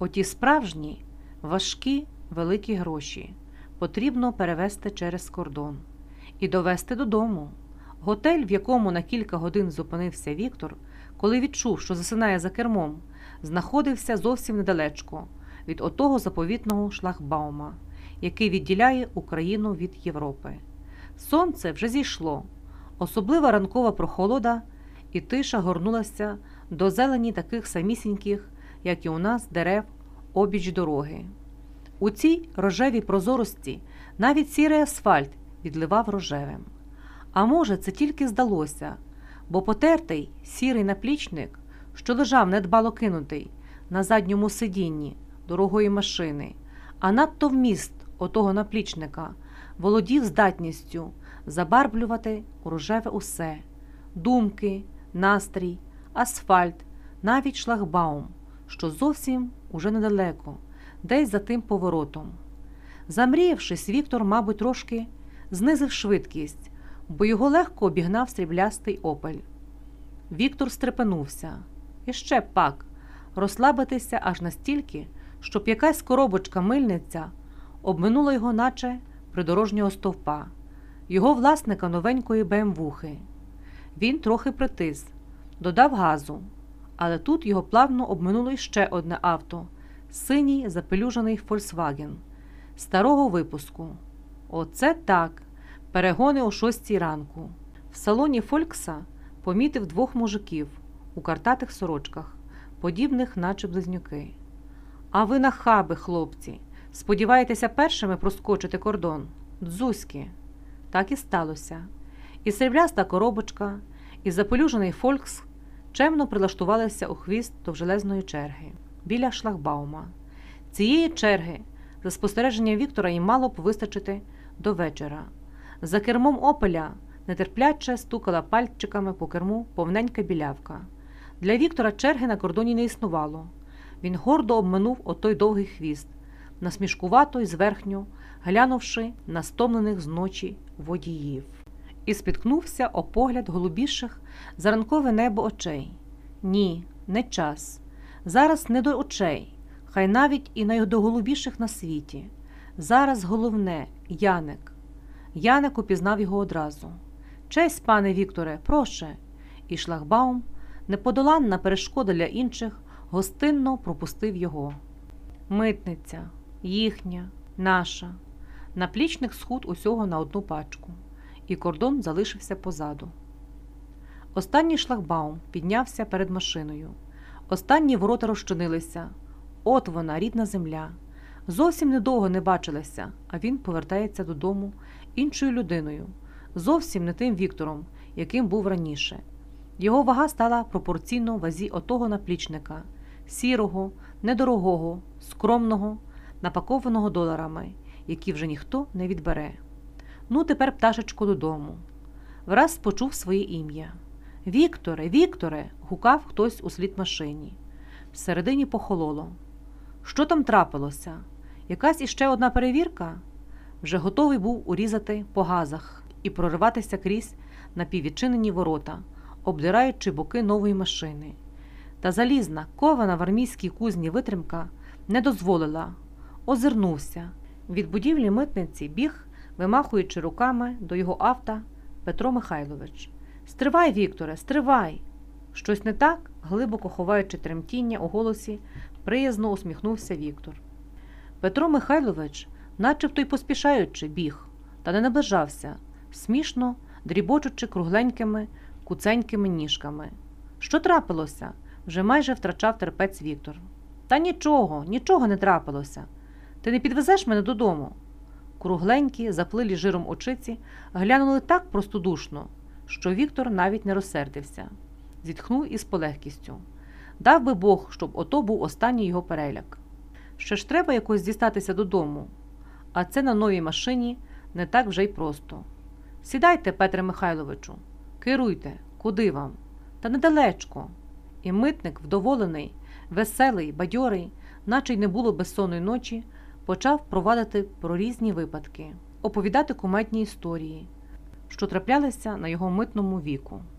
Оті справжні, важкі, великі гроші потрібно перевезти через кордон і довести додому. Готель, в якому на кілька годин зупинився Віктор, коли відчув, що засинає за кермом, знаходився зовсім недалечко від отого заповітного шлагбаума, який відділяє Україну від Європи. Сонце вже зійшло, особлива ранкова прохолода, і тиша горнулася до зелені таких самісіньких, як і у нас, дерев обіч дороги. У цій рожевій прозорості навіть сірий асфальт відливав рожевим. А може, це тільки здалося, бо потертий сірий наплічник, що лежав недбало кинутий на задньому сидінні дорогої машини, а надто вміст отого наплічника володів здатністю забарблювати у рожеве усе думки, настрій, асфальт, навіть шлагбаум, що зовсім уже недалеко, десь за тим поворотом. Замріявшись, Віктор, мабуть, трошки знизив швидкість, бо його легко обігнав сріблястий опель. Віктор стрепенувся. І ще пак розслабитися аж настільки, щоб якась коробочка мильниця обминула його, наче придорожнього стовпа, його власника новенької БМВухи. Він трохи притис, додав газу, але тут його плавно обминуло іще одне авто синій запелюжений Фольксваген старого випуску. Оце так. Перегони о шостій ранку. В салоні Фолькса помітив двох мужиків у картатих сорочках, подібних, наче близнюки. А ви нахаби, хлопці, сподіваєтеся першими проскочити кордон? Дзузьки. Так і сталося. І срібляста коробочка, і запелюжений Фолькс чемно прилаштувалися у хвіст довжелезної черги біля шлагбаума. Цієї черги, за спостереженням Віктора, їм мало б вистачити до вечора. За кермом опеля нетерпляче стукала пальчиками по керму повненька білявка. Для Віктора черги на кордоні не існувало. Він гордо обминув отой довгий хвіст, насмішкувато й зверхню, глянувши на стомлених з ночі водіїв, і спіткнувся о погляд голубіших за ранкове небо очей. Ні, не час. Зараз не до очей, хай навіть і найдоголубіших на світі. Зараз головне Яник. Яник упізнав його одразу. Честь, пане Вікторе, проше. І шлагбаум, неподоланна перешкода для інших, гостинно пропустив його. Митниця, їхня, наша. Наплічник схуд усього на одну пачку, і кордон залишився позаду. Останній шлагбаум піднявся перед машиною. Останні ворота розчинилися. От вона, рідна земля. Зовсім недовго не бачилася, а він повертається додому іншою людиною, зовсім не тим Віктором, яким був раніше. Його вага стала пропорційно вазі отого наплічника, сірого, недорогого, скромного, напакованого доларами, які вже ніхто не відбере. Ну, тепер, пташечко, додому. Враз почув своє ім'я. Вікторе, Вікторе, гукав хтось у слід машині. Всередині похололо. Що там трапилося? Якась іще одна перевірка? Вже готовий був урізати по газах і прориватися крізь напіввідчинені ворота, обдираючи боки нової машини. Та залізна, кована в армійській кузні витримка не дозволила. Озирнувся. Від будівлі митниці біг, вимахуючи руками до його авто Петро Михайлович. Стривай, Вікторе, стривай! Щось не так, глибоко ховаючи тремтіння у голосі, приязно усміхнувся Віктор. Петро Михайлович, начебто й поспішаючи, біг, та не наближався, смішно дрібочучи кругленькими, куценькими ніжками. Що трапилося? вже майже втрачав терпець Віктор. Та нічого, нічого не трапилося. Ти не підвезеш мене додому. Кругленькі, заплилі жиром очиці, глянули так простодушно, що Віктор навіть не розсердився, зітхнув із полегкістю. Дав би Бог, щоб ото був останній його переляк. Ще ж треба якось дістатися додому, а це на новій машині не так вже й просто. Сідайте, Петре Михайловичу, керуйте, куди вам? Та недалечко. І митник, вдоволений, веселий, бадьорий, наче й не було безсонної ночі, почав провадити про різні випадки, оповідати куметні історії, що траплялися на його митному віку.